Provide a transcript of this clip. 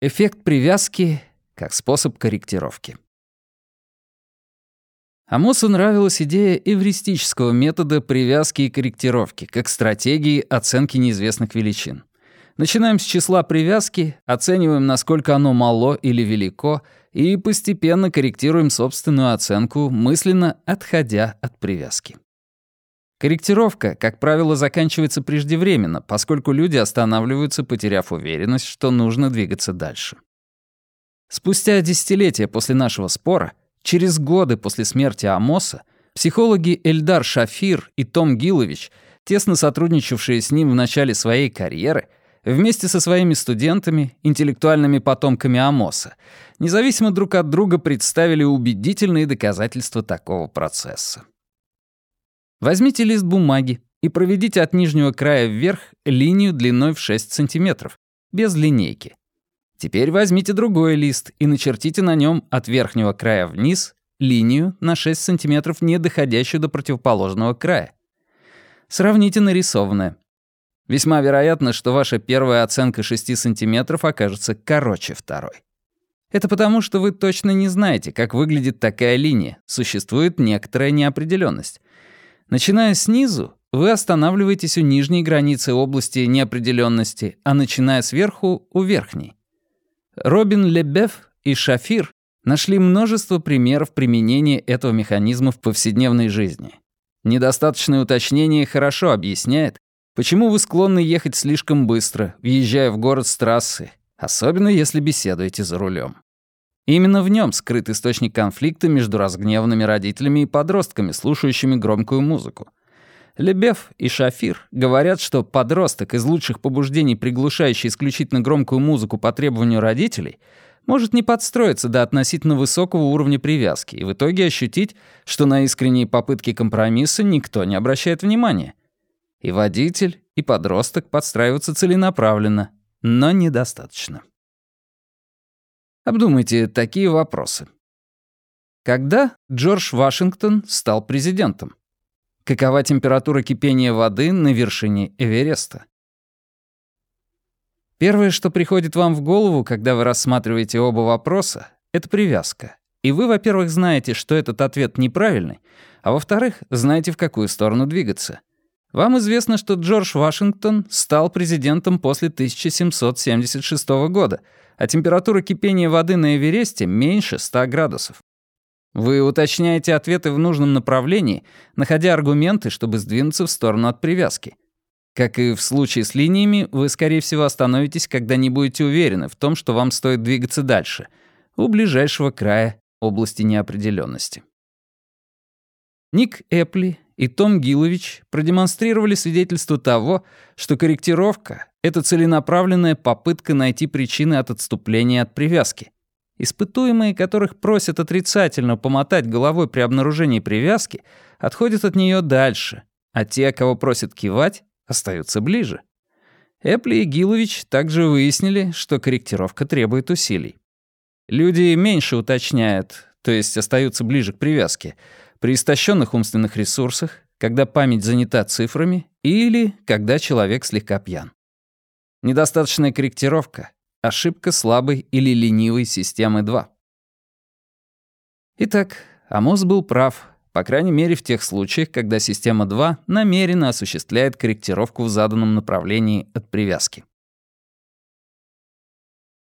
Эффект привязки как способ корректировки. Амосу нравилась идея эвристического метода привязки и корректировки как стратегии оценки неизвестных величин. Начинаем с числа привязки, оцениваем, насколько оно мало или велико, и постепенно корректируем собственную оценку, мысленно отходя от привязки. Корректировка, как правило, заканчивается преждевременно, поскольку люди останавливаются, потеряв уверенность, что нужно двигаться дальше. Спустя десятилетия после нашего спора, через годы после смерти Амоса, психологи Эльдар Шафир и Том Гилович, тесно сотрудничавшие с ним в начале своей карьеры, вместе со своими студентами, интеллектуальными потомками Амоса, независимо друг от друга представили убедительные доказательства такого процесса. Возьмите лист бумаги и проведите от нижнего края вверх линию длиной в 6 сантиметров, без линейки. Теперь возьмите другой лист и начертите на нем от верхнего края вниз линию на 6 сантиметров, не доходящую до противоположного края. Сравните нарисованное. Весьма вероятно, что ваша первая оценка 6 сантиметров окажется короче второй. Это потому, что вы точно не знаете, как выглядит такая линия, существует некоторая неопределенность. Начиная снизу, вы останавливаетесь у нижней границы области неопределенности, а начиная сверху — у верхней. Робин Лебеф и Шафир нашли множество примеров применения этого механизма в повседневной жизни. Недостаточное уточнение хорошо объясняет, почему вы склонны ехать слишком быстро, въезжая в город с трассы, особенно если беседуете за рулем. Именно в нем скрыт источник конфликта между разгневанными родителями и подростками, слушающими громкую музыку. Лебев и Шафир говорят, что подросток из лучших побуждений, приглушающий исключительно громкую музыку по требованию родителей, может не подстроиться до относительно высокого уровня привязки и в итоге ощутить, что на искренние попытки компромисса никто не обращает внимания. И водитель, и подросток подстраиваются целенаправленно, но недостаточно. Обдумайте такие вопросы. Когда Джордж Вашингтон стал президентом? Какова температура кипения воды на вершине Эвереста? Первое, что приходит вам в голову, когда вы рассматриваете оба вопроса, это привязка. И вы, во-первых, знаете, что этот ответ неправильный, а во-вторых, знаете, в какую сторону двигаться. Вам известно, что Джордж Вашингтон стал президентом после 1776 года — а температура кипения воды на Эвересте меньше 100 градусов. Вы уточняете ответы в нужном направлении, находя аргументы, чтобы сдвинуться в сторону от привязки. Как и в случае с линиями, вы, скорее всего, остановитесь, когда не будете уверены в том, что вам стоит двигаться дальше, у ближайшего края области неопределенности. Ник Эпли и Том Гилович продемонстрировали свидетельство того, что корректировка — это целенаправленная попытка найти причины от отступления от привязки. Испытуемые, которых просят отрицательно помотать головой при обнаружении привязки, отходят от нее дальше, а те, кого просят кивать, остаются ближе. Эпли и Гилович также выяснили, что корректировка требует усилий. Люди меньше уточняют, то есть остаются ближе к привязке, при истощенных умственных ресурсах, когда память занята цифрами или когда человек слегка пьян. Недостаточная корректировка — ошибка слабой или ленивой системы 2. Итак, Амос был прав, по крайней мере в тех случаях, когда система 2 намеренно осуществляет корректировку в заданном направлении от привязки.